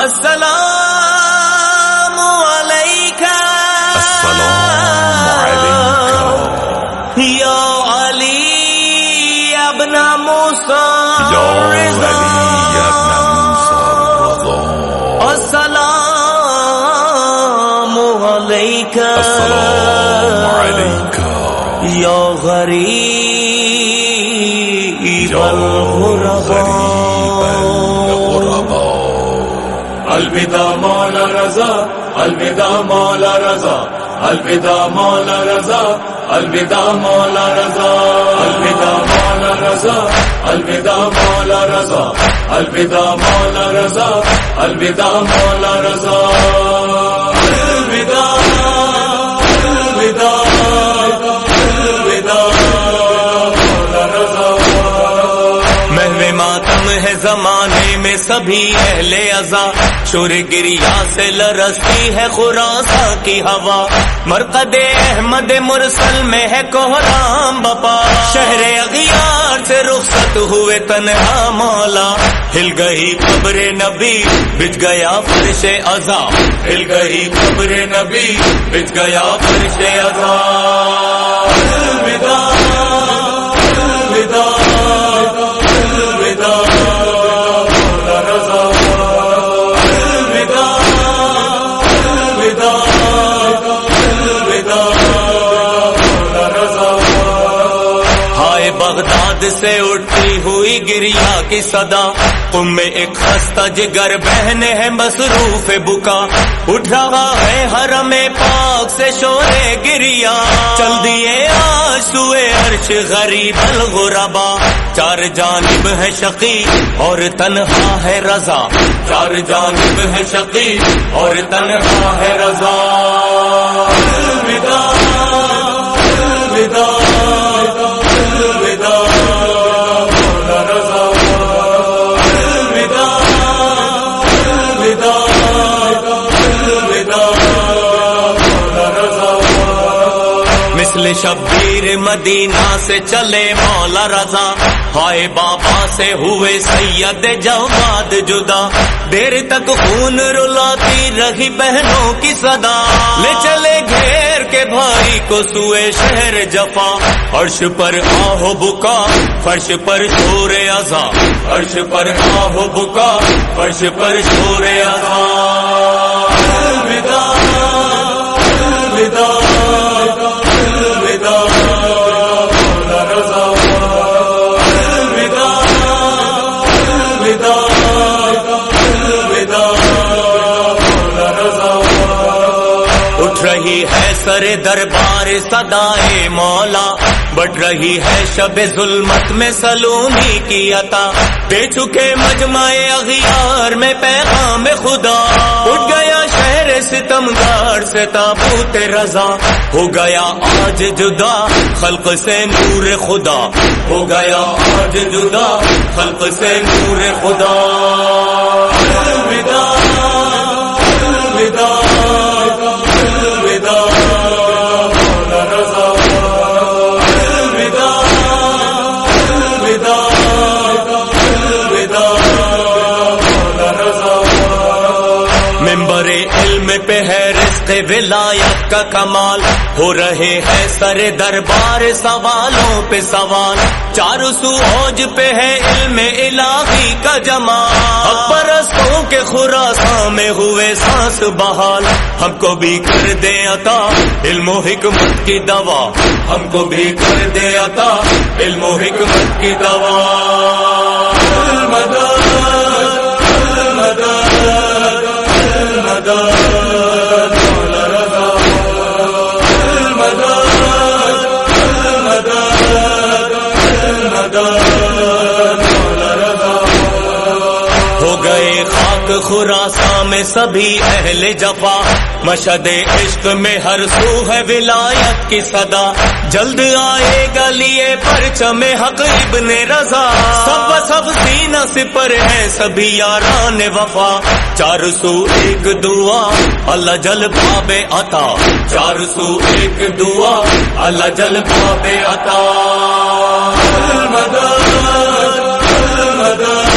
السلام علیکہ یا علی ابن موسیٰ یا علی ابن موسیٰ رضا السلام علیکہ السلام علیکہ یا غریب الغرباء. الوداع مولا رضا، الوداع مولا رضا، الوداع مولا رضا، الوداع مولا رضا، الوداع مولا رضا، الوداع مولا رضا، الوداع مولا رضا، الوداع مولا رضا. میں سبھی اہل ازا شور گریا سے لرستی ہے خراساں کی ہوا۔ مرقد احمد مرسل میں ہے کوہرام بپا۔ شہر اغیار سے رخصت ہوئے تنہا مولا۔ ہل گئی قبر نبی، بچ گیا فرش ازا ہل گئی قبر نبی، بچ گیا فرش ازا بغداد سے اٹھتی ہوئی گریا کی صدا۔ تم میں ایک خستہ جگر بہن ہے مصروف بکا۔ اٹھ رہا ہے حرم پاک سے شورے گریا۔ چل دیے آج عرش غریب الغربا۔ چار جانب ہے شقی اور تنہا ہے رضا۔ چار جانب ہے شقی اور تنہا ہے رضا۔ مثل شبیر مدینہ سے چلے مولا رضا۔ ہائے بابا سے ہوئے سید جواد جدا۔ دیر تک خون رلاتی رہی بہنوں کی صدا۔ لے چلے گھیر کے بھائی کو سوئے شہر جفا۔ عرش پر آہو بکا، فرش پر شور ازا عرش پر آہو بکا، فرش پر شور ازا اٹھ رہی ہے سر دربار صدائے مولا۔ بڑھ رہی ہے شب ظلمت میں سلونی کی عطا۔ دے چکے مجمع اغیار میں پیغام خدا۔ اٹھ گیا شہر ستم گار سے تابوت رضا۔ ہو گیا آج جدا خلق سے نور خدا۔ ہو گیا آج جدا خلق سے نور خدا۔ ممبر علم پہ ہے رزق ولایت کا کمال۔ ہو رہے ہیں سر دربار سوالوں پہ سوال۔ چار سو اوج پہ ہے علم الہی کا جمال۔ پرستوں کے خراساں میں ہوئے سانس بحال۔ ہم کو بھی کر دے عطا علم و حکمت کی دوا۔ ہم کو بھی کر دے عطا علم و حکمت کی دوا۔ خاک خراساں میں سبھی اہل جفا مشد عشق میں ہر سو ہے ولایت کی صدا جلد آئے گا لیے پرچم حق ابن رضا سب سب سینہ سپر ہے سبھی یاران وفا چار سو ایک دعا اللہ جل بابے عطا چار سو ایک دعا اللہ جل بابے عطا المدد المدد